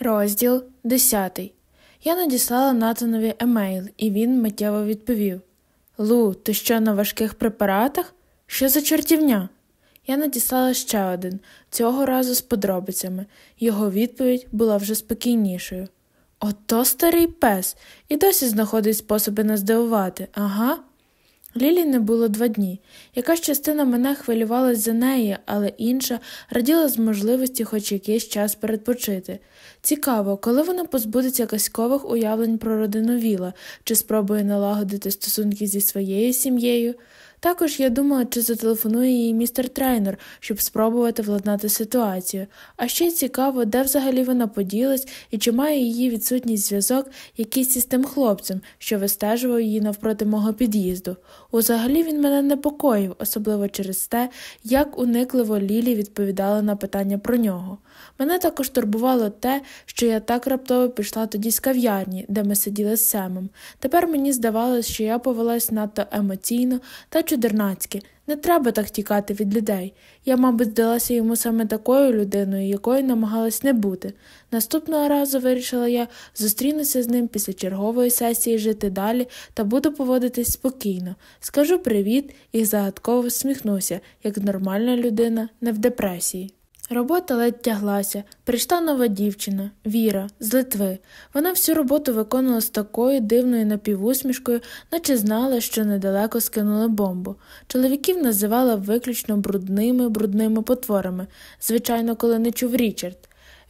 Розділ 10. Я надіслала Натанові емейл, і він миттєво відповів Лу, ти що на важких препаратах? Що за чортівня? Я надіслала ще один, цього разу з подробицями. Його відповідь була вже спокійнішою. Ото старий пес і досі знаходить способи нас здивувати, ага. Лілі не було два дні. Якась частина мене хвилювалась за неї, але інша раділа з можливості хоч якийсь час передпочити. Цікаво, коли вона позбудеться казкових уявлень про родину Віла чи спробує налагодити стосунки зі своєю сім'єю. Також я думала, чи зателефонує їй містер трейнер, щоб спробувати владнати ситуацію. А ще цікаво, де взагалі вона поділась і чи має її відсутність зв'язок якийсь із тим хлопцем, що вистежував її навпроти мого під'їзду. Узагалі він мене непокоїв, особливо через те, як уникливо Лілі відповідала на питання про нього. Мене також турбувало те, що я так раптово пішла тоді з кав'ярні, де ми сиділи з Семом. Тепер мені здавалось, що я повелась надто емоційно та чудернацьки. Не треба так тікати від людей. Я, мабуть, здалася йому саме такою людиною, якою намагалась не бути. Наступного разу вирішила я зустрінуся з ним після чергової сесії жити далі та буду поводитись спокійно. Скажу привіт і загадково всміхнуся, як нормальна людина, не в депресії. Робота ледь тяглася. Прийшла нова дівчина, Віра, з Литви. Вона всю роботу виконувала з такою дивною напівусмішкою, наче знала, що недалеко скинули бомбу. Чоловіків називала виключно брудними, брудними потворами, звичайно, коли не чув Річард.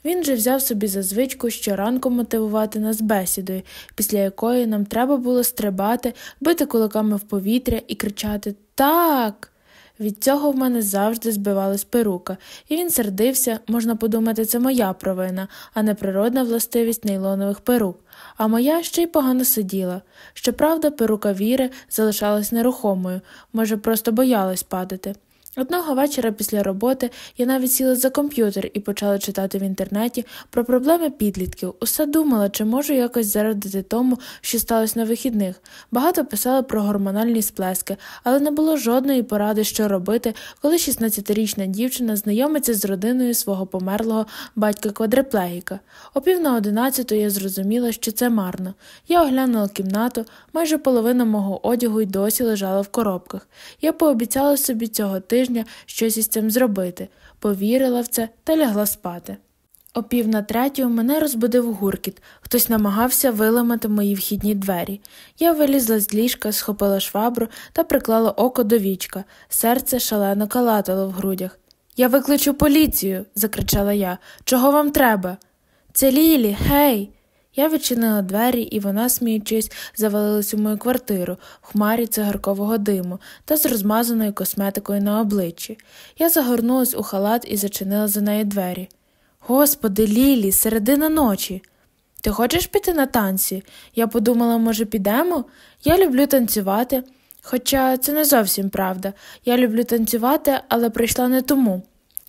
Він же взяв собі за звичку щоранку мотивувати нас бесідою, після якої нам треба було стрибати, бити кулаками в повітря і кричати Так. Від цього в мене завжди збивалась перука, і він сердився, можна подумати, це моя провина, а не природна властивість нейлонових перук. А моя ще й погано сиділа. Щоправда, перука віри залишалась нерухомою, може, просто боялась падати. Одного вечора після роботи я навіть сіла за комп'ютер і почала читати в інтернеті про проблеми підлітків. Усе думала, чи можу якось зарадити тому, що сталося на вихідних. Багато писали про гормональні сплески, але не було жодної поради, що робити, коли 16-річна дівчина знайомиться з родиною свого померлого батька квадриплегіка. О пів на одинадцяту я зрозуміла, що це марно. Я оглянула кімнату, майже половина мого одягу й досі лежала в коробках. Я пообіцяла собі цього тижня тижня щось із цим зробити, повірила в це та лягла спати. О пів на третю мене розбудив гуркіт, хтось намагався виламати мої вхідні двері. Я вилізла з ліжка, схопила швабру та приклала око до вічка, серце шалено калатало в грудях. Я викличу поліцію, закричала я. Чого вам треба? Це Лілі, гей. Я відчинила двері, і вона, сміючись, завалилась у мою квартиру в хмарі цигаркового диму та з розмазаною косметикою на обличчі. Я загорнулась у халат і зачинила за нею двері. Господи, Лілі, середина ночі. Ти хочеш піти на танці? Я подумала, може, підемо? Я люблю танцювати. Хоча це не зовсім правда. Я люблю танцювати, але прийшла не тому.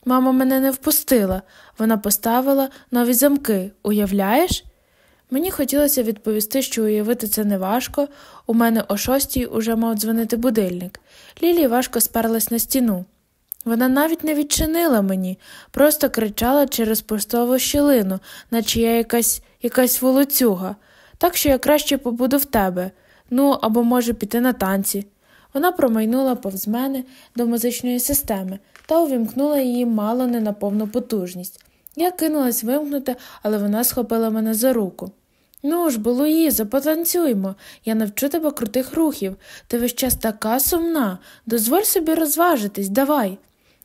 Мама мене не впустила. Вона поставила нові замки, уявляєш? Мені хотілося відповісти, що уявити це неважко, у мене о шостій уже мав дзвонити будильник. Лілі важко сперлась на стіну. Вона навіть не відчинила мені, просто кричала через пустову щілину, наче я якась якась волоцюга, так що я краще побуду в тебе, ну або може піти на танці. Вона промайнула повз мене до музичної системи та увімкнула її мало не на повну потужність. Я кинулась вимкнути, але вона схопила мене за руку. Ну ж, бо, Луїза, потанцюймо, я навчу тебе крутих рухів. Ти весь час така сумна. Дозволь собі розважитись, давай.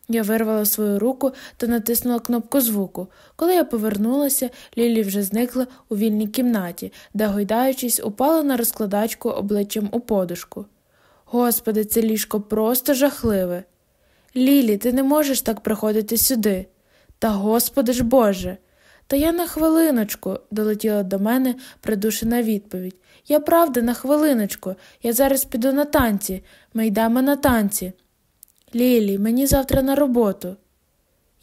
Я вирвала свою руку та натиснула кнопку звуку. Коли я повернулася, Лілі вже зникла у вільній кімнаті, де, гойдаючись, упала на розкладачку обличчям у подушку. Господи, це ліжко просто жахливе. Лілі, ти не можеш так приходити сюди. Та господи ж Боже. Та я на хвилиночку, долетіла до мене придушена відповідь. Я правда, на хвилиночку, я зараз піду на танці. Ми йдемо на танці. Лілі, мені завтра на роботу.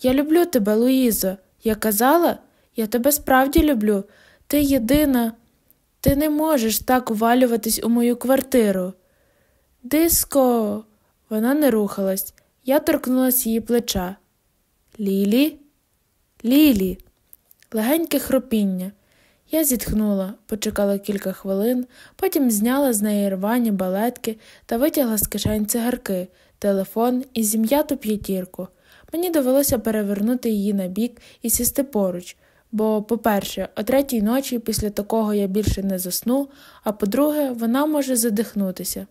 Я люблю тебе, Луїзо. Я казала, я тебе справді люблю. Ти єдина, ти не можеш так увалюватись у мою квартиру. Диско, вона не рухалась. Я торкнулась її плеча. Лілі? Лілі. Легеньке хропіння. Я зітхнула, почекала кілька хвилин, потім зняла з неї рвані балетки та витягла з кишень цигарки, телефон і зім'яту п'ятірку. Мені довелося перевернути її на бік і сісти поруч, бо, по-перше, о третій ночі після такого я більше не засну, а по-друге, вона може задихнутися.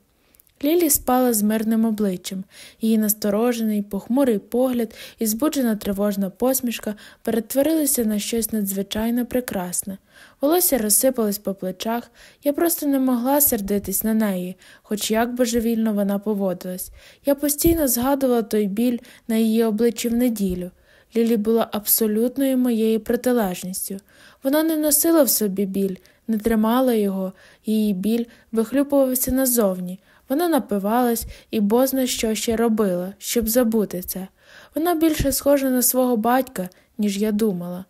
Лілі спала з мирним обличчям, її насторожений, похмурий погляд і збуджена тривожна посмішка перетворилися на щось надзвичайно прекрасне. Волосся розсипалось по плечах, я просто не могла сердитись на неї, хоч як божевільно вона поводилась. Я постійно згадувала той біль на її обличчі в неділю. Лілі була абсолютною моєю протилежністю. Вона не носила в собі біль, не тримала його, її біль вихлюпувався назовні. Вона напивалась і бозна що ще робила, щоб забути це. Вона більше схожа на свого батька, ніж я думала.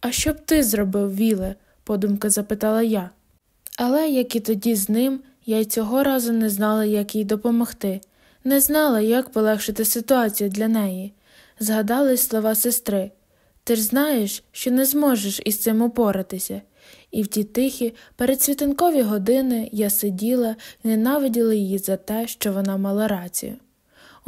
А що б ти зробив, Віле? подумка запитала я. Але, як і тоді з ним, я й цього разу не знала, як їй допомогти, не знала, як полегшити ситуацію для неї. Згадались слова сестри ти ж знаєш, що не зможеш із цим упоратися. І в ті тихі, передсвітанкові години я сиділа і ненавиділа її за те, що вона мала рацію.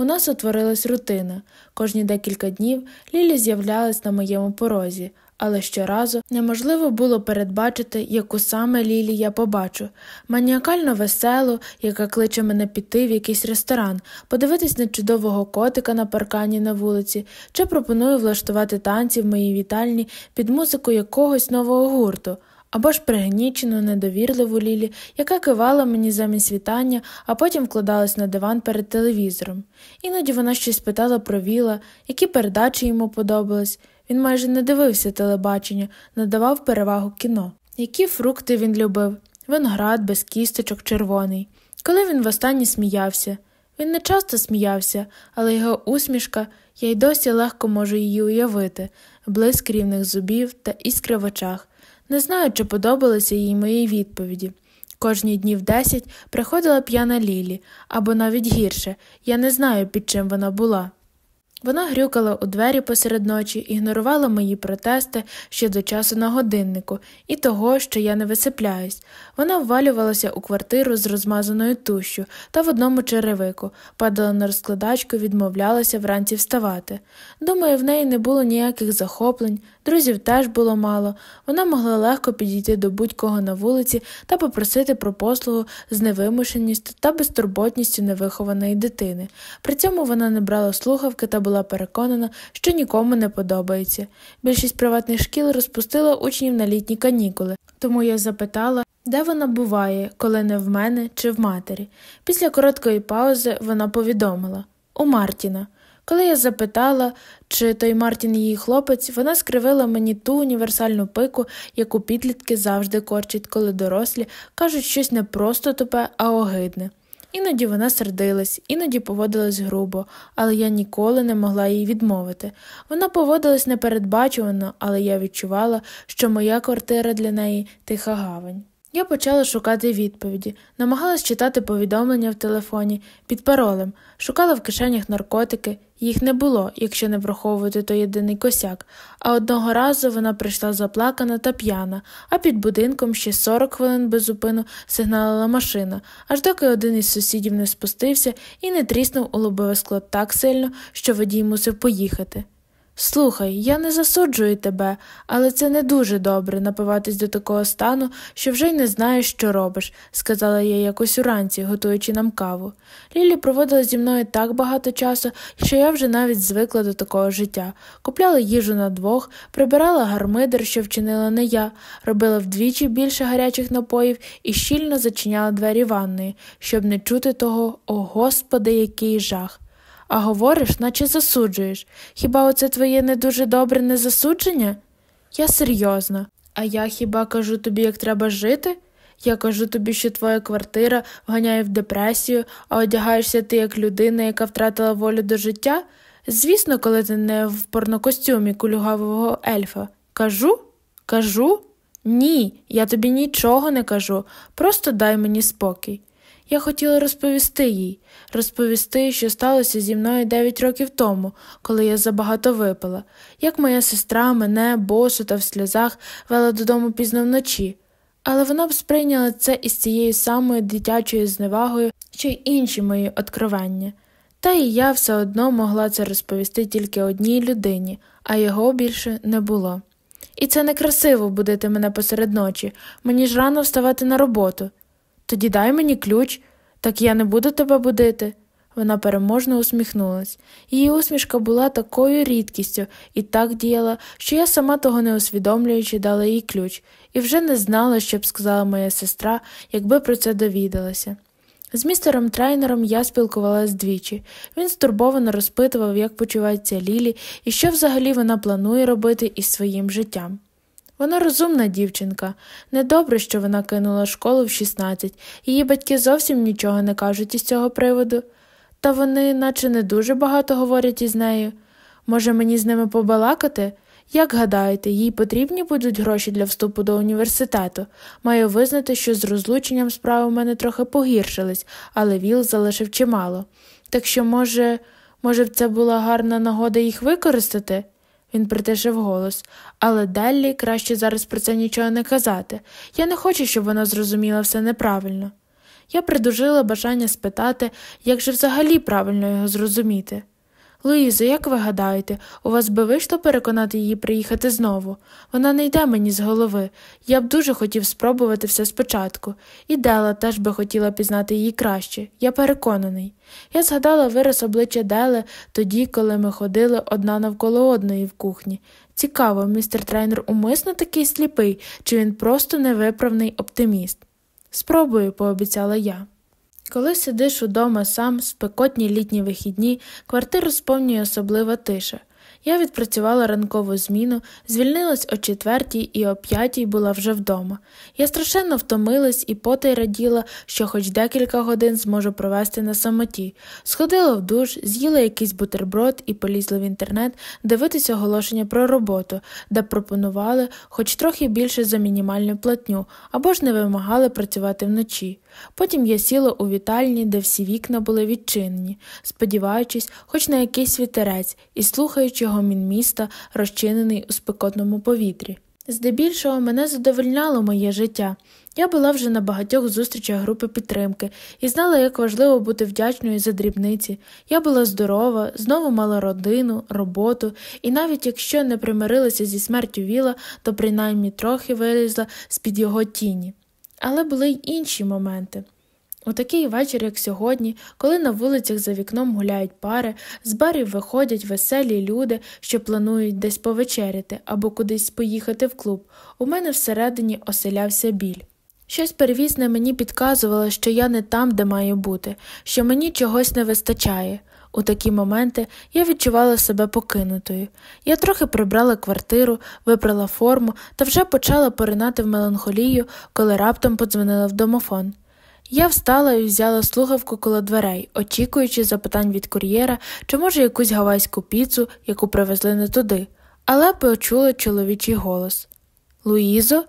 У нас утворилась рутина. Кожні декілька днів Лілі з'являлась на моєму порозі, але щоразу неможливо було передбачити, яку саме Лілі я побачу, маніакально веселу, яка кличе мене піти в якийсь ресторан, подивитись на чудового котика на паркані на вулиці, чи пропоную влаштувати танці в моїй вітальні під музику якогось нового гурту. Або ж пригнічену, недовірливу Лілі, яка кивала мені замість вітання, а потім вкладалась на диван перед телевізором. Іноді вона щось питала про віла, які передачі йому подобались. Він майже не дивився телебачення, надавав перевагу кіно. Які фрукти він любив виноград без кісточок червоний. Коли він востаннє сміявся. Він не часто сміявся, але його усмішка, я й досі легко можу її уявити, блиск рівних зубів та іскри в очах. Не знаю, чи подобалися їй мої відповіді. Кожні днів десять приходила п'яна Лілі, або навіть гірше, я не знаю, під чим вона була. Вона грюкала у двері посеред ночі, ігнорувала мої протести щодо часу на годиннику і того, що я не висипляюсь. Вона ввалювалася у квартиру з розмазаною тущу та в одному черевику, падала на розкладачку, відмовлялася вранці вставати. Думаю, в неї не було ніяких захоплень, друзів теж було мало. Вона могла легко підійти до будь-кого на вулиці та попросити про послугу з невимушеністю та безтурботністю невихованої дитини. При цьому вона не брала слухавки та була переконана, що нікому не подобається. Більшість приватних шкіл розпустила учнів на літні канікули, тому я запитала, де вона буває, коли не в мене чи в матері. Після короткої паузи вона повідомила у Мартіна. Коли я запитала, чи той Мартін її хлопець, вона скривила мені ту універсальну пику, яку підлітки завжди корчать, коли дорослі кажуть щось не просто тупе, а огидне. Іноді вона сердилась, іноді поводилась грубо, але я ніколи не могла їй відмовити. Вона поводилась непередбачувано, але я відчувала, що моя квартира для неї тиха гавань. Я почала шукати відповіді, намагалась читати повідомлення в телефоні під паролем, шукала в кишенях наркотики, їх не було, якщо не враховувати той єдиний косяк, а одного разу вона прийшла заплакана та п'яна, а під будинком ще 40 хвилин без зупину сигналила машина, аж доки один із сусідів не спустився і не тріснув у лобове скло так сильно, що водій мусив поїхати. Слухай, я не засуджую тебе, але це не дуже добре напиватись до такого стану, що вже й не знаєш, що робиш, сказала я якось уранці, готуючи нам каву. Лілі проводила зі мною так багато часу, що я вже навіть звикла до такого життя. Купляла їжу на двох, прибирала гармидер, що вчинила не я, робила вдвічі більше гарячих напоїв і щільно зачиняла двері ванної, щоб не чути того, о господи, який жах а говориш, наче засуджуєш. Хіба оце твоє не дуже добре незасудження? Я серйозно. А я хіба кажу тобі, як треба жити? Я кажу тобі, що твоя квартира вганяє в депресію, а одягаєшся ти як людина, яка втратила волю до життя? Звісно, коли ти не в порнокостюмі кулюгавого ельфа. Кажу? Кажу? Ні, я тобі нічого не кажу, просто дай мені спокій. Я хотіла розповісти їй, розповісти, що сталося зі мною дев'ять років тому, коли я забагато випила, як моя сестра мене, босу та в сльозах вела додому пізно вночі. Але вона б сприйняла це із цією самою дитячою зневагою, що й інші мої откровення. Та і я все одно могла це розповісти тільки одній людині, а його більше не було. І це некрасиво будити мене посеред ночі, мені ж рано вставати на роботу. Тоді дай мені ключ, так я не буду тебе будити. Вона переможно усміхнулась. Її усмішка була такою рідкістю і так діяла, що я сама того не усвідомлюючи, дала їй ключ, і вже не знала, що б сказала моя сестра, якби про це довідалася. З містером трейнером я спілкувалася двічі. Він стурбовано розпитував, як почувається Лілі і що взагалі вона планує робити із своїм життям. Вона розумна дівчинка. Недобре, що вона кинула школу в 16, її батьки зовсім нічого не кажуть із цього приводу. Та вони, наче не дуже багато говорять із нею. Може, мені з ними побалакати? Як гадаєте, їй потрібні будуть гроші для вступу до університету? Маю визнати, що з розлученням справи в мене трохи погіршились, але Віл залишив чимало. Так що, може, може, б це була гарна нагода їх використати? Він притишив голос, але Деллі краще зараз про це нічого не казати. Я не хочу, щоб вона зрозуміла все неправильно. Я придужила бажання спитати, як же взагалі правильно його зрозуміти. Луїзо, як ви гадаєте, у вас би вийшло переконати її приїхати знову? Вона не йде мені з голови. Я б дуже хотів спробувати все спочатку, і Дела теж би хотіла пізнати її краще, я переконаний. Я згадала вираз обличчя Дели тоді, коли ми ходили одна навколо одної в кухні. Цікаво, містер тренер умисно такий сліпий, чи він просто невиправний оптиміст. Спробую, пообіцяла я. Коли сидиш удома сам, спекотні літні вихідні, квартиру сповнює особлива тиша. Я відпрацювала ранкову зміну, звільнилась о четвертій і о п'ятій була вже вдома. Я страшенно втомилась і потай раділа, що хоч декілька годин зможу провести на самоті. Сходила в душ, з'їла якийсь бутерброд і полізла в інтернет дивитися оголошення про роботу, де пропонували хоч трохи більше за мінімальну платню або ж не вимагали працювати вночі. Потім я сіла у вітальні, де всі вікна були відчинені, сподіваючись, хоч на якийсь вітерець і слухаючи гомін міста, розчинений у спекотному повітрі. Здебільшого мене задовольняло моє життя. Я була вже на багатьох зустрічах групи підтримки і знала, як важливо бути вдячною за дрібниці. Я була здорова, знову мала родину, роботу, і навіть якщо не примирилася зі смертю Віла, то принаймні трохи вилізла з під його тіні. Але були й інші моменти. У такий вечір, як сьогодні, коли на вулицях за вікном гуляють пари, з барів виходять веселі люди, що планують десь повечеряти або кудись поїхати в клуб, у мене всередині оселявся біль. Щось первісне мені підказувало, що я не там, де маю бути, що мені чогось не вистачає. У такі моменти я відчувала себе покинутою. Я трохи прибрала квартиру, вибрала форму та вже почала поринати в меланхолію, коли раптом подзвонила в домофон. Я встала і взяла слухавку коло дверей, очікуючи запитань від кур'єра, чи може якусь гавайську піцу, яку привезли не туди, але почула чоловічий голос Луїзо?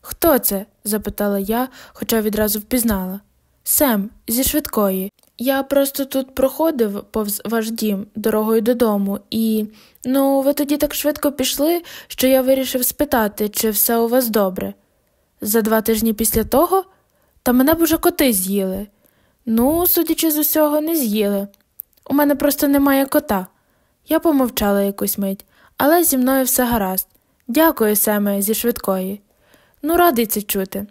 Хто це? запитала я, хоча відразу впізнала. Сем, зі швидкої. Я просто тут проходив повз ваш дім дорогою додому, і ну, ви тоді так швидко пішли, що я вирішив спитати, чи все у вас добре. За два тижні після того, та мене б уже коти з'їли. Ну, судячи з усього, не з'їли. У мене просто немає кота. Я помовчала якусь мить, але зі мною все гаразд. Дякую, Семе, зі швидкої. Ну, радий це чути.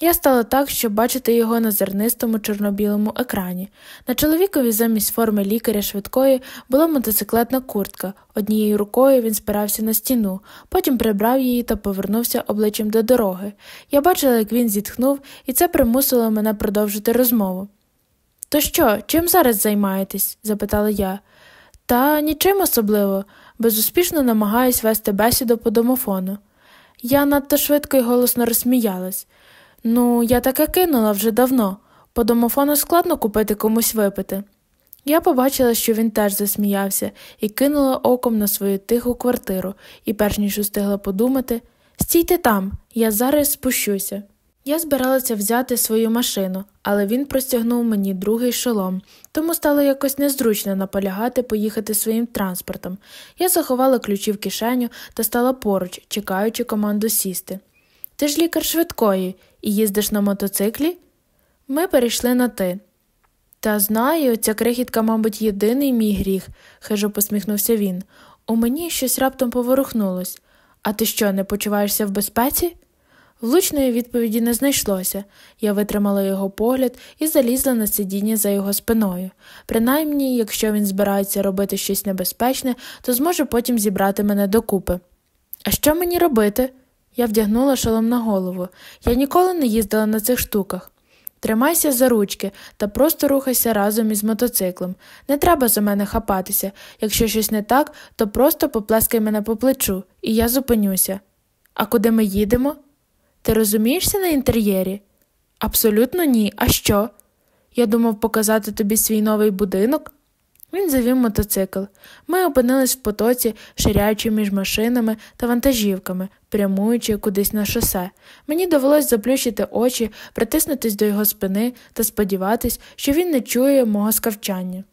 Я стала так, щоб бачити його на зернистому чорно-білому екрані. На чоловікові замість форми лікаря швидкої була мотоциклетна куртка. Однією рукою він спирався на стіну, потім прибрав її та повернувся обличчям до дороги. Я бачила, як він зітхнув, і це примусило мене продовжити розмову. То що, чим зараз займаєтесь? запитала я. Та нічим особливо, безуспішно намагаюсь вести бесіду по домофону. Я надто швидко й голосно розсміялась. Ну, я таке кинула вже давно. По домофону складно купити комусь випити. Я побачила, що він теж засміявся, і кинула оком на свою тиху квартиру, і, перш ніж устигла подумати, стійте там, я зараз спущуся. Я збиралася взяти свою машину, але він простягнув мені другий шолом, тому стало якось незручно наполягати поїхати своїм транспортом. Я заховала ключі в кишеню та стала поруч, чекаючи команду сісти. Ти ж лікар швидкої і їздиш на мотоциклі? Ми перейшли на ти. Та знаю, ця крихітка, мабуть, єдиний мій гріх, хижо посміхнувся він. У мені щось раптом поворухнулось. А ти що, не почуваєшся в безпеці? Влучної відповіді не знайшлося. Я витримала його погляд і залізла на сидіння за його спиною. Принаймні, якщо він збирається робити щось небезпечне, то зможе потім зібрати мене докупи. А що мені робити? Я вдягнула шолом на голову. Я ніколи не їздила на цих штуках. Тримайся за ручки та просто рухайся разом із мотоциклом. Не треба за мене хапатися. Якщо щось не так, то просто поплескай мене по плечу, і я зупинюся. А куди ми їдемо? Ти розумієшся на інтер'єрі? Абсолютно ні. А що? Я думав показати тобі свій новий будинок. Він завів мотоцикл. Ми опинились в потоці, ширяючи між машинами та вантажівками, прямуючи кудись на шосе. Мені довелось заплющити очі, притиснутись до його спини та сподіватись, що він не чує мого скавчання.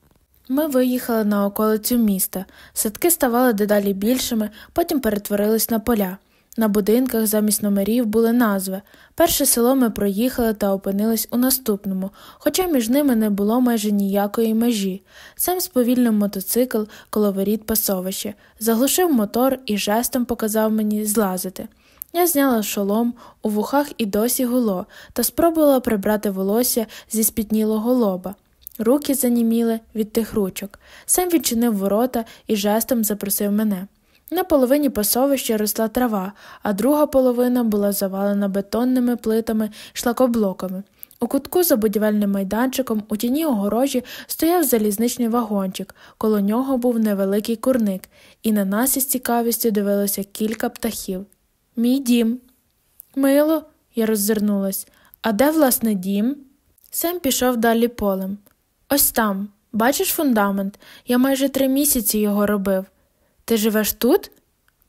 Ми виїхали на околицю міста. Садки ставали дедалі більшими, потім перетворились на поля. На будинках замість номерів були назви. Перше село ми проїхали та опинились у наступному, хоча між ними не було майже ніякої межі. Сам сповільнив мотоцикл коло воріт пасовище, заглушив мотор і жестом показав мені злазити. Я зняла шолом, у вухах і досі гуло, та спробувала прибрати волосся зі спітнілого лоба. Руки заніміли від тих ручок. Сам відчинив ворота і жестом запросив мене. На половині пасовища росла трава, а друга половина була завалена бетонними плитами шлакоблоками. У кутку за будівельним майданчиком у тіні огорожі стояв залізничний вагончик, коло нього був невеликий курник, і на нас із цікавістю дивилося кілька птахів. Мій дім. Мило, я роззирнулась. А де, власне, дім? Сем пішов далі полем. Ось там. Бачиш фундамент? Я майже три місяці його робив. Ти живеш тут?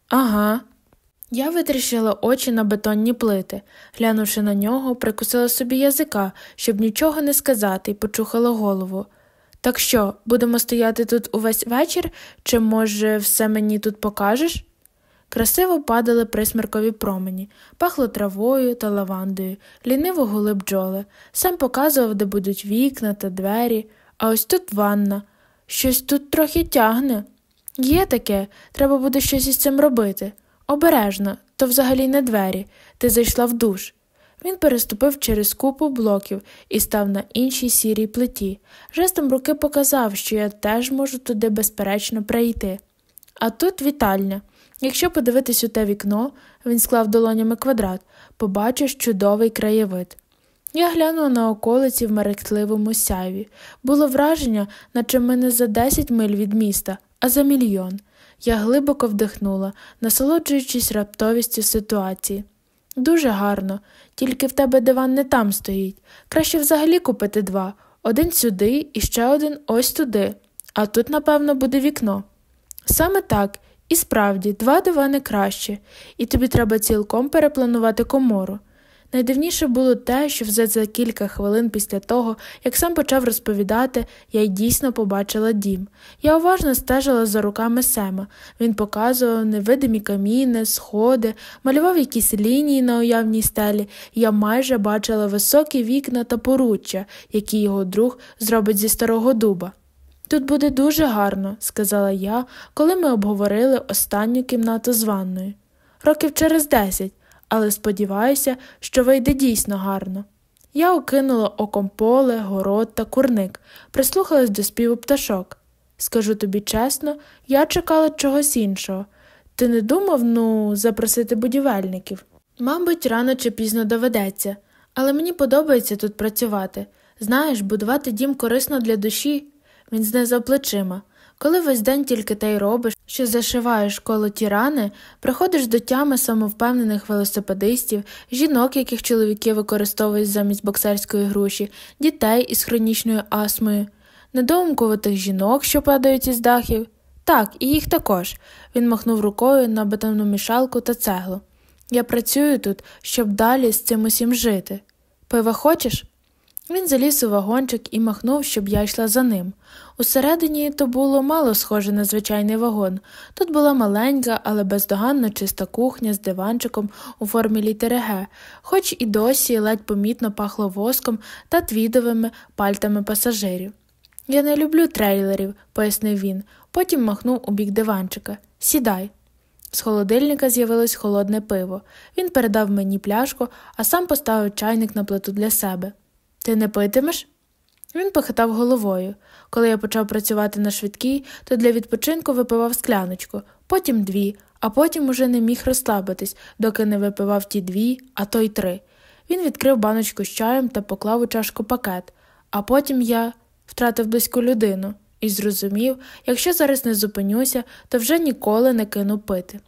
Ага. Я витріщила очі на бетонні плити, глянувши на нього, прикусила собі язика, щоб нічого не сказати, і почухала голову. Так що, будемо стояти тут увесь вечір, чи, може, все мені тут покажеш? Красиво падали присмеркові промені, пахло травою та лавандою, ліниво гули бджоли, сам показував, де будуть вікна та двері, а ось тут ванна. Щось тут трохи тягне. Є таке, треба буде щось із цим робити. Обережно, то взагалі не двері, ти зайшла в душ. Він переступив через купу блоків і став на іншій сірій плиті. Жестом руки показав, що я теж можу туди безперечно прийти. А тут вітальня. Якщо подивитись у те вікно, він склав долонями квадрат, побачиш чудовий краєвид. Я глянула на околиці в мерехтливому сяйві. Було враження, наче ми не за десять миль від міста, а за мільйон. Я глибоко вдихнула, насолоджуючись раптовістю ситуації. Дуже гарно, тільки в тебе диван не там стоїть. Краще взагалі купити два один сюди і ще один ось туди, а тут, напевно, буде вікно. Саме так, і справді, два дивани краще, і тобі треба цілком перепланувати комору. Найдивніше було те, що вже за кілька хвилин після того, як сам почав розповідати, я й дійсно побачила дім. Я уважно стежила за руками Сема. Він показував невидимі каміни, сходи, малював якісь лінії на уявній стелі, я майже бачила високі вікна та поруччя, які його друг зробить зі старого дуба. Тут буде дуже гарно, сказала я, коли ми обговорили останню кімнату з ванною. Років через десять але сподіваюся, що вийде дійсно гарно. Я окинула оком поле, город та курник, прислухалась до співу пташок. Скажу тобі чесно, я чекала чогось іншого. Ти не думав, ну, запросити будівельників? Мабуть, рано чи пізно доведеться, але мені подобається тут працювати. Знаєш, будувати дім корисно для душі. Він знизав плечима. Коли весь день тільки те й робиш, що зашиваєш коло ті рани, приходиш до тями самовпевнених велосипедистів, жінок, яких чоловіки використовують замість боксерської груші, дітей із хронічною астмою, недоумкуватих жінок, що падають із дахів. Так, і їх також. Він махнув рукою на бетонну мішалку та цеглу. Я працюю тут, щоб далі з цим усім жити. Пива хочеш? Він заліз у вагончик і махнув, щоб я йшла за ним. Усередині то було мало схоже на звичайний вагон. Тут була маленька, але бездоганно чиста кухня з диванчиком у формі літери Г, хоч і досі ледь помітно пахло воском та твідовими пальтами пасажирів. Я не люблю трейлерів, пояснив він, потім махнув у бік диванчика. Сідай. З холодильника з'явилось холодне пиво. Він передав мені пляшку, а сам поставив чайник на плиту для себе. Ти не питимеш? Він похитав головою. Коли я почав працювати на швидкій, то для відпочинку випивав скляночку, потім дві, а потім уже не міг розслабитись, доки не випивав ті дві, а то й три. Він відкрив баночку з чаєм та поклав у чашку пакет, а потім я втратив близьку людину і зрозумів, якщо зараз не зупинюся, то вже ніколи не кину пити.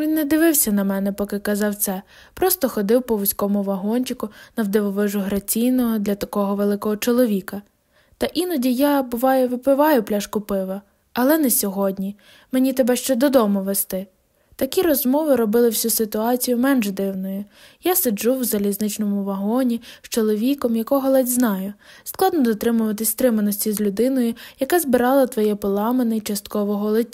Він не дивився на мене, поки казав це, просто ходив по вузькому вагончику навдивовижу граційного для такого великого чоловіка. Та іноді я, буває, випиваю пляшку пива, але не сьогодні. Мені тебе ще додому вести. Такі розмови робили всю ситуацію менш дивною. Я сиджу в залізничному вагоні з чоловіком, якого ледь знаю. Складно дотримуватись стриманості з людиною, яка збирала твоє поламане й частково голе.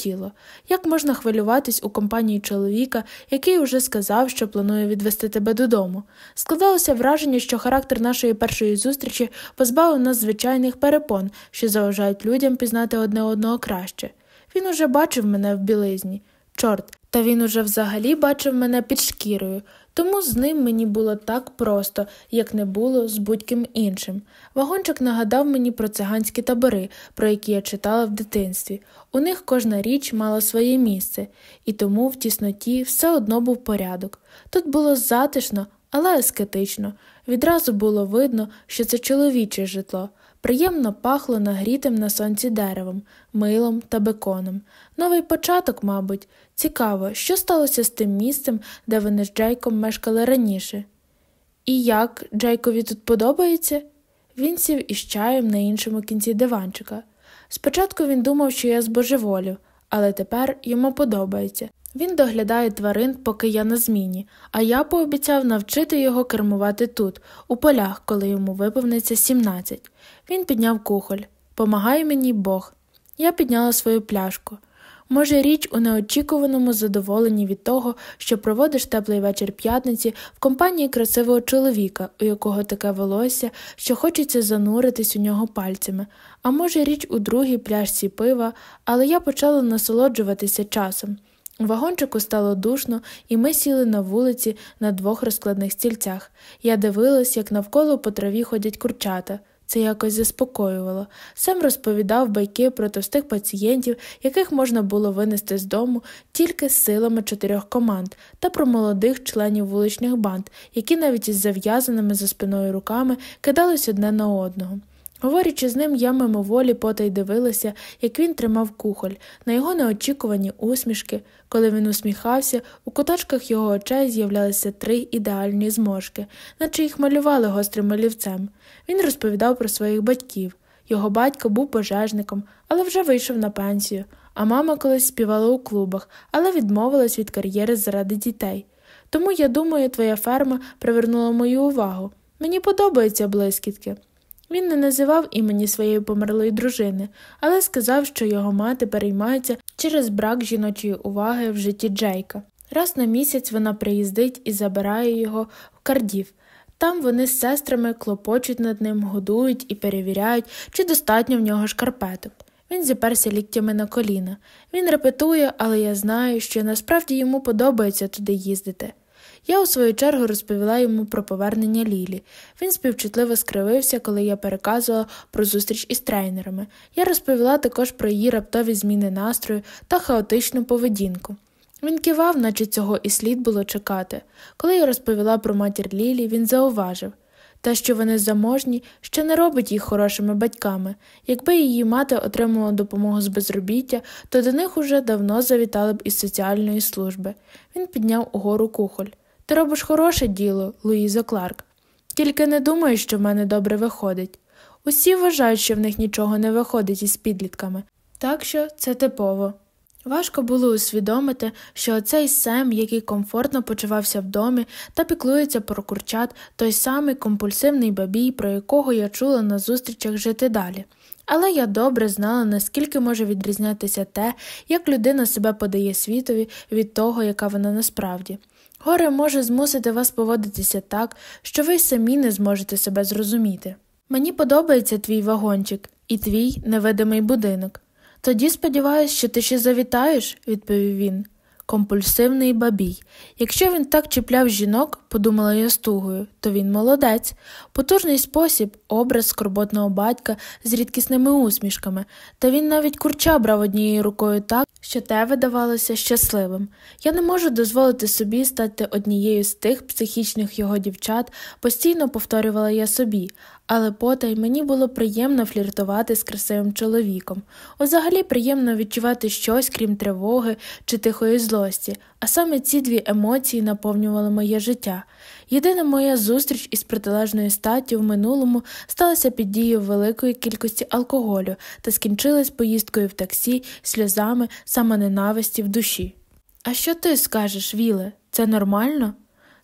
Як можна хвилюватись у компанії чоловіка, який уже сказав, що планує відвести тебе додому? Складалося враження, що характер нашої першої зустрічі позбавив нас звичайних перепон, що заважають людям пізнати одне одного краще. Він уже бачив мене в білизні. Чорт, та він уже взагалі бачив мене під шкірою, тому з ним мені було так просто, як не було з будь-ким іншим. Вагончик нагадав мені про циганські табори, про які я читала в дитинстві. У них кожна річ мала своє місце, і тому в тісноті все одно був порядок. Тут було затишно, але ескетично. Відразу було видно, що це чоловіче житло. Приємно пахло нагрітим на сонці деревом, милом та беконом. Новий початок, мабуть, цікаво, що сталося з тим місцем, де вони з Джейком мешкали раніше. І як Джейкові тут подобається? Він сів із чаєм на іншому кінці диванчика. Спочатку він думав, що я збожеволів, але тепер йому подобається. Він доглядає тварин, поки я на зміні, а я пообіцяв навчити його кермувати тут, у полях, коли йому виповниться 17. Він підняв кухоль. Помагай мені Бог. Я підняла свою пляшку. Може, річ у неочікуваному задоволенні від того, що проводиш теплий вечір п'ятниці в компанії красивого чоловіка, у якого таке волосся, що хочеться зануритись у нього пальцями, а може, річ у другій пляшці пива, але я почала насолоджуватися часом. У вагончику стало душно, і ми сіли на вулиці на двох розкладних стільцях. Я дивилась, як навколо по траві ходять курчата. Це якось заспокоювало. Сем розповідав байки про товстих пацієнтів, яких можна було винести з дому тільки з силами чотирьох команд, та про молодих членів вуличних банд, які навіть із зав'язаними за спиною руками кидались одне на одного. Говорячи з ним, я мимоволі потай дивилася, як він тримав кухоль, на його неочікувані усмішки. Коли він усміхався, у куточках його очей з'являлися три ідеальні зморшки, наче їх малювали гострим олівцем. Він розповідав про своїх батьків. Його батько був пожежником, але вже вийшов на пенсію, а мама колись співала у клубах, але відмовилась від кар'єри заради дітей. Тому, я думаю, твоя ферма привернула мою увагу. Мені подобаються блискітки. Він не називав імені своєї померлої дружини, але сказав, що його мати переймається через брак жіночої уваги в житті Джейка. Раз на місяць вона приїздить і забирає його в Кардів. Там вони з сестрами клопочуть над ним, годують і перевіряють, чи достатньо в нього шкарпеток. Він зіперся ліктями на коліна. Він репетує, але я знаю, що насправді йому подобається туди їздити. Я у свою чергу розповіла йому про повернення Лілі. Він співчутливо скривився, коли я переказувала про зустріч із трейнерами. Я розповіла також про її раптові зміни настрою та хаотичну поведінку. Він кивав, наче цього і слід було чекати. Коли я розповіла про матір Лілі, він зауважив те, що вони заможні, ще не робить їх хорошими батьками. Якби її мати отримала допомогу з безробіття, то до них уже давно завітали б із соціальної служби. Він підняв угору кухоль. Ти робиш хороше діло, Луїза Кларк. Тільки не думаю, що в мене добре виходить. Усі вважають, що в них нічого не виходить із підлітками, так що це типово. Важко було усвідомити, що оцей Сем, який комфортно почувався в домі та піклується про курчат, той самий компульсивний бабій, про якого я чула на зустрічах жити далі. Але я добре знала, наскільки може відрізнятися те, як людина себе подає світові від того, яка вона насправді. Горе може змусити вас поводитися так, що ви самі не зможете себе зрозуміти. Мені подобається твій вагончик і твій невидимий будинок. Тоді сподіваюся, що ти ще завітаєш, відповів він. Компульсивний бабій. Якщо він так чіпляв жінок, подумала я стугою, то він молодець, потужний спосіб, образ скорботного батька з рідкісними усмішками, та він навіть курча брав однією рукою так, що те видавалося щасливим. Я не можу дозволити собі стати однією з тих психічних його дівчат, постійно повторювала я собі, але потай мені було приємно фліртувати з красивим чоловіком. Взагалі приємно відчувати щось, крім тривоги чи тихої злості, а саме ці дві емоції наповнювали моє життя. Єдина моя зустріч із протилежною статтю в минулому сталася під дією великої кількості алкоголю та скінчилась поїздкою в таксі, сльозами, самоненависті в душі. А що ти скажеш, Віле? Це нормально?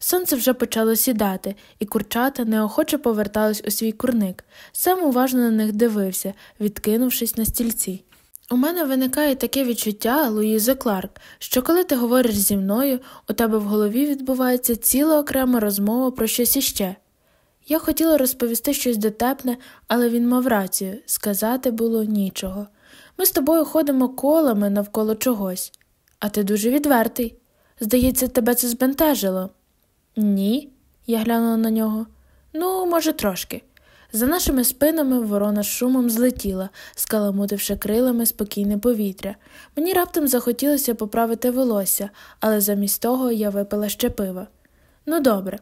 Сонце вже почало сідати, і курчата неохоче повертались у свій курник. Сам уважно на них дивився, відкинувшись на стільці. У мене виникає таке відчуття, Луїза Кларк, що коли ти говориш зі мною, у тебе в голові відбувається ціла окрема розмова про щось іще. Я хотіла розповісти щось дотепне, але він мав рацію сказати було нічого. Ми з тобою ходимо колами навколо чогось, а ти дуже відвертий. Здається, тебе це збентежило. Ні, я глянула на нього. Ну, може, трошки. За нашими спинами ворона з шумом злетіла, скаламутивши крилами спокійне повітря. Мені раптом захотілося поправити волосся, але замість того я випила ще пива. Ну, добре,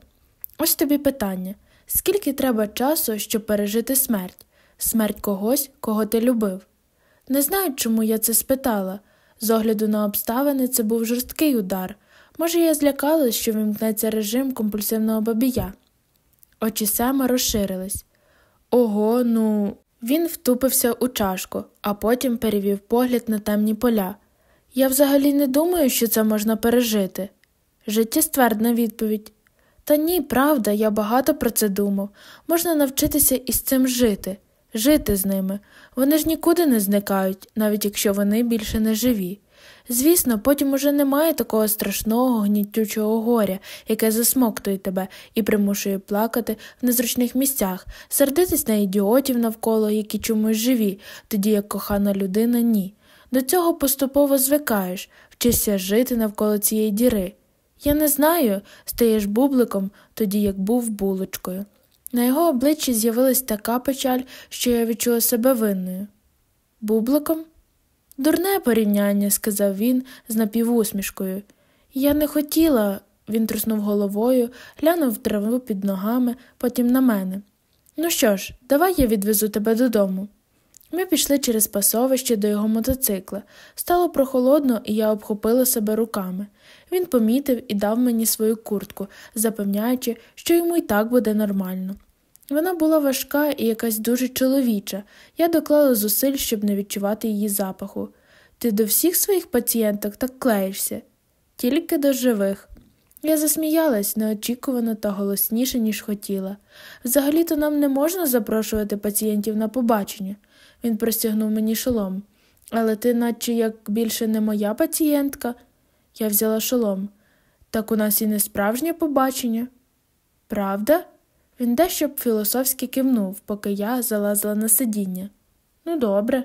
ось тобі питання скільки треба часу, щоб пережити смерть, смерть когось, кого ти любив? Не знаю, чому я це спитала. З огляду на обставини, це був жорсткий удар. Може, я злякалась, що вимкнеться режим компульсивного бабія. Очі Сема розширились. Ого, ну. Він втупився у чашку, а потім перевів погляд на темні поля. Я взагалі не думаю, що це можна пережити. Життєствердна відповідь. Та ні, правда, я багато про це думав. Можна навчитися із цим жити, жити з ними. Вони ж нікуди не зникають, навіть якщо вони більше не живі. Звісно, потім уже немає такого страшного гнітючого горя, яке засмоктує тебе і примушує плакати в незручних місцях, сердитись на ідіотів навколо, які чомусь живі, тоді як кохана людина ні. До цього поступово звикаєш, вчишся жити навколо цієї діри. Я не знаю, стаєш бубликом, тоді як був булочкою. На його обличчі з'явилась така печаль, що я відчула себе винною. Бубликом? Дурне порівняння, сказав він з напівусмішкою. Я не хотіла, він труснув головою, глянув траву під ногами, потім на мене. Ну що ж, давай я відвезу тебе додому. Ми пішли через пасовище до його мотоцикла. Стало прохолодно, і я обхопила себе руками. Він помітив і дав мені свою куртку, запевняючи, що йому й так буде нормально. Вона була важка і якась дуже чоловіча. Я доклала зусиль, щоб не відчувати її запаху. Ти до всіх своїх пацієнток так клеїшся, тільки до живих. Я засміялась неочікувано та голосніше, ніж хотіла. Взагалі-то нам не можна запрошувати пацієнтів на побачення. Він простягнув мені шолом. Але ти, наче як більше не моя пацієнтка, я взяла шолом. Так у нас і не справжнє побачення. Правда? Він дещо б філософськи кивнув, поки я залазила на сидіння. Ну, добре.